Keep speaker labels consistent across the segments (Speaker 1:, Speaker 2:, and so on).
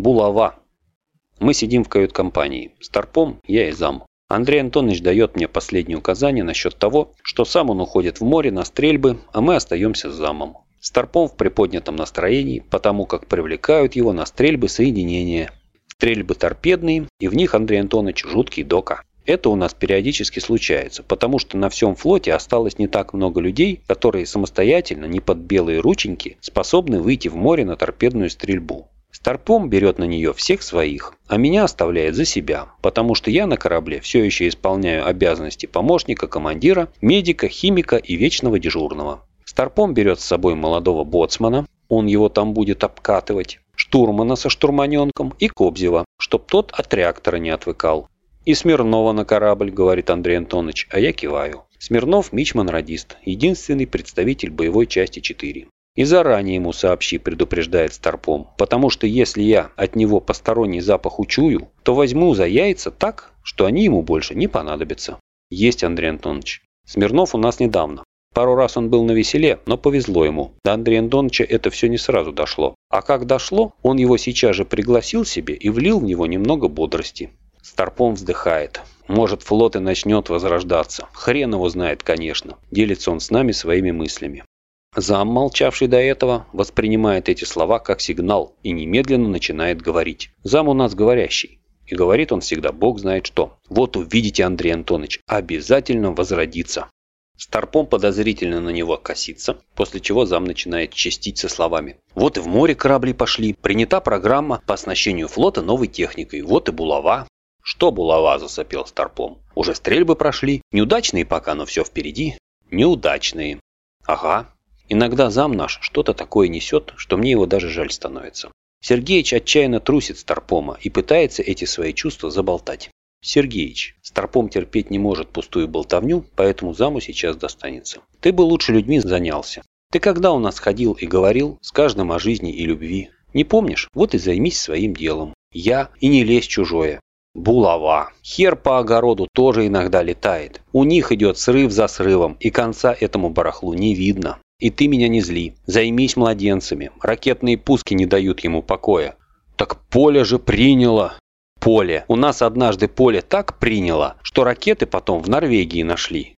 Speaker 1: Булава. Мы сидим в кают-компании. Старпом, я и зам. Андрей Антонович дает мне последние указания насчет того, что сам он уходит в море на стрельбы, а мы остаемся с замом. Старпом в приподнятом настроении, потому как привлекают его на стрельбы соединения. Стрельбы торпедные, и в них Андрей Антонович жуткий дока. Это у нас периодически случается, потому что на всем флоте осталось не так много людей, которые самостоятельно, не под белые рученьки, способны выйти в море на торпедную стрельбу. Старпом берет на нее всех своих, а меня оставляет за себя, потому что я на корабле все еще исполняю обязанности помощника, командира, медика, химика и вечного дежурного. Старпом берет с собой молодого боцмана, он его там будет обкатывать, штурмана со штурманенком и Кобзева, чтоб тот от реактора не отвыкал. «И Смирнова на корабль», — говорит Андрей Антонович, а я киваю. Смирнов – мичман-радист, единственный представитель боевой части 4. И заранее ему сообщи, предупреждает Старпом, потому что если я от него посторонний запах учую, то возьму за яйца так, что они ему больше не понадобятся. Есть, Андрей Антонович. Смирнов у нас недавно. Пару раз он был на веселе, но повезло ему. До Андрея Антоновича это все не сразу дошло. А как дошло, он его сейчас же пригласил себе и влил в него немного бодрости. Старпом вздыхает. Может, флот и начнет возрождаться. Хрен его знает, конечно. Делится он с нами своими мыслями. Зам, молчавший до этого, воспринимает эти слова как сигнал и немедленно начинает говорить. Зам у нас говорящий. И говорит он всегда, бог знает что. Вот увидите, Андрей Антонович, обязательно возродится. Старпом подозрительно на него косится, после чего зам начинает чистить со словами. Вот и в море корабли пошли, принята программа по оснащению флота новой техникой, вот и булава. Что булава, засопел Старпом. Уже стрельбы прошли, неудачные пока, но все впереди. Неудачные. Ага. Иногда зам наш что-то такое несет, что мне его даже жаль становится. Сергеич отчаянно трусит Старпома и пытается эти свои чувства заболтать. Сергеич, Старпом терпеть не может пустую болтовню, поэтому заму сейчас достанется. Ты бы лучше людьми занялся. Ты когда у нас ходил и говорил с каждым о жизни и любви? Не помнишь? Вот и займись своим делом. Я и не лезь чужое. Булава. Хер по огороду тоже иногда летает. У них идет срыв за срывом, и конца этому барахлу не видно. И ты меня не зли. Займись младенцами. Ракетные пуски не дают ему покоя. Так поле же приняло поле. У нас однажды поле так приняло, что ракеты потом в Норвегии нашли.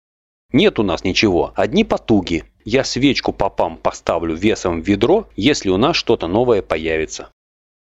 Speaker 1: Нет у нас ничего, одни потуги. Я свечку попам поставлю весом в ведро, если у нас что-то новое появится.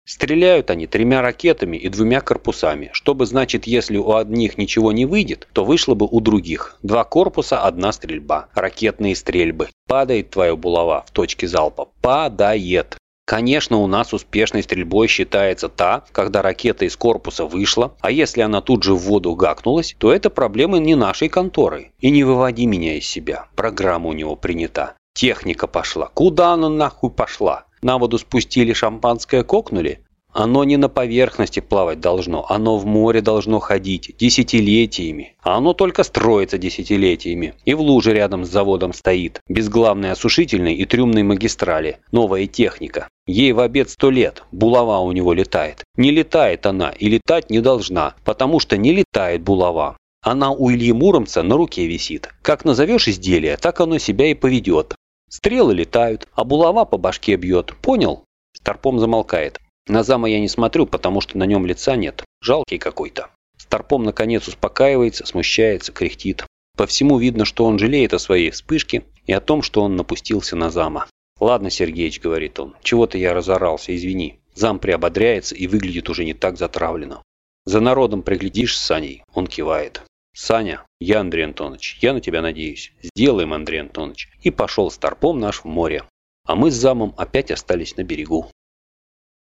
Speaker 1: Стреляют они тремя ракетами и двумя корпусами, чтобы значит, если у одних ничего не выйдет, то вышло бы у других. Два корпуса, одна стрельба. Ракетные стрельбы. Падает твоя булава в точке залпа. Падает. Конечно, у нас успешной стрельбой считается та, когда ракета из корпуса вышла, а если она тут же в воду гакнулась, то это проблемы не нашей конторы. И не выводи меня из себя. Программа у него принята. Техника пошла. Куда она нахуй пошла? На воду спустили, шампанское кокнули? Оно не на поверхности плавать должно, оно в море должно ходить десятилетиями. А оно только строится десятилетиями. И в луже рядом с заводом стоит, без главной осушительной и трюмной магистрали. Новая техника. Ей в обед сто лет, булава у него летает. Не летает она и летать не должна, потому что не летает булава. Она у Ильи Муромца на руке висит. Как назовешь изделие, так оно себя и поведет. Стрелы летают, а булава по башке бьет. Понял? Старпом замолкает. На зама я не смотрю, потому что на нем лица нет. Жалкий какой-то. Старпом наконец успокаивается, смущается, кряхтит. По всему видно, что он жалеет о своей вспышке и о том, что он напустился на зама. «Ладно, Сергеич», — говорит он, — «чего-то я разорался, извини». Зам приободряется и выглядит уже не так затравленно. «За народом приглядишь с Саней?» Он кивает. «Саня, я Андрей Антонович, я на тебя надеюсь. Сделаем, Андрей Антонович». И пошел старпом наш в море. А мы с замом опять остались на берегу.